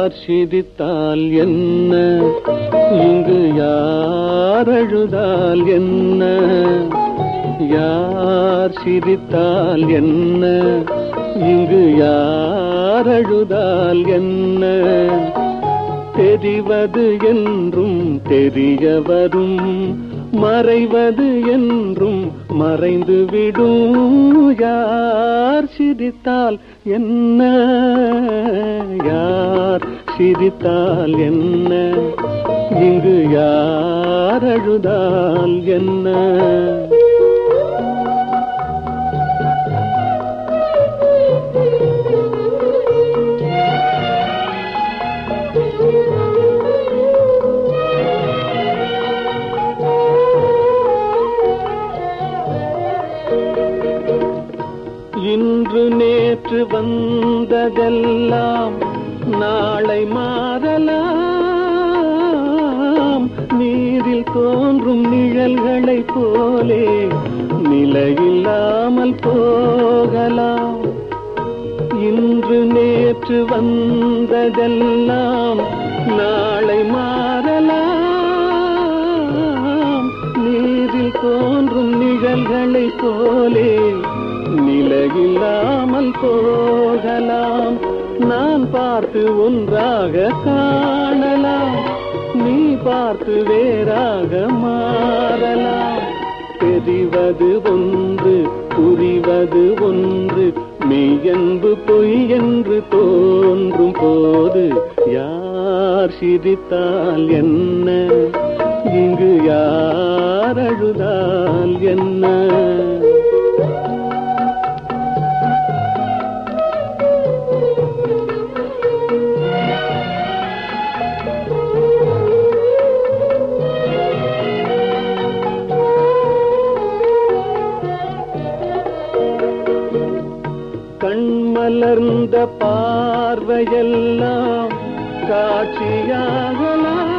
யார் சிரித்தால் என்ன? இங்கு யார் அழுதால் என்ன? யார் சிரித்தால் என்ன? இங்கு யார் அழுதால் என்ன? தெரிவது என்றும் தெரிய வரும் மறைவது என்றும் மறைந்து விடும் யார் சிரித்தால் என்ன? யார் சிரித்தால் என்ன? இங்கு யார் அழுதால் என்ன? இன்று நேற்று வந்ததெல்லாம் நாளை மாறலாம். நீரில் தோன்றும் நிழல்களைப் போலே நிலையில்லாமல் போகலாம். இன்று நேற்று வந்ததெல்லாம் நாளை மாறலாம். நீரில் தோன்றும் நிழல்களைப் போலே நிலையில்லாமல் போகலாம். நான் பார்த்து ஒன்றாக காணலாம். நீ பார்த்து வேறாக மாறலாம். தெரிவது ஒன்று புரிவது ஒன்று மெய்யன்பு பொய் என்று தோன்றும் போது யார் சிரித்தால் என்ன? மலர்ந்த பார்வையெல்லாம் காட்சியாகலாம்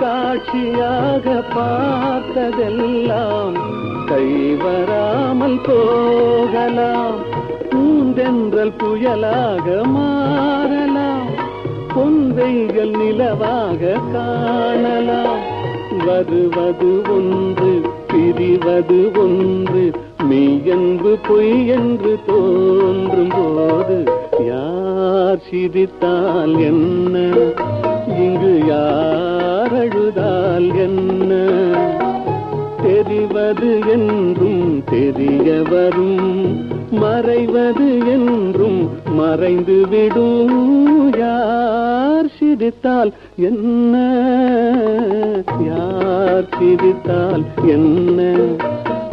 காட்சியாக பார்த்ததெல்லாம் கைவராமல் போகலாம். பூந்தென்றல் புயலாக மாறலாம். பொன்வைகள் நிலவாக காணலாம். வருவது ஒன்று பிரிவது ஒன்று மெய்யன்பு பொய் என்று தோன்றும் போது யார் சிரித்தால் என்ன? இங்கு யார் அழுதால் என்ன? தெரிவது என்றும் தெரிய வரும் மறைவது என்றும் மறைந்து விடும் யார் சிரித்தால் என்ன? யார் சிரித்தால் என்ன?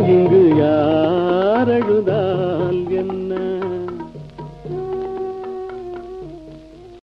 இங்கு யார்